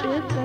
عاشق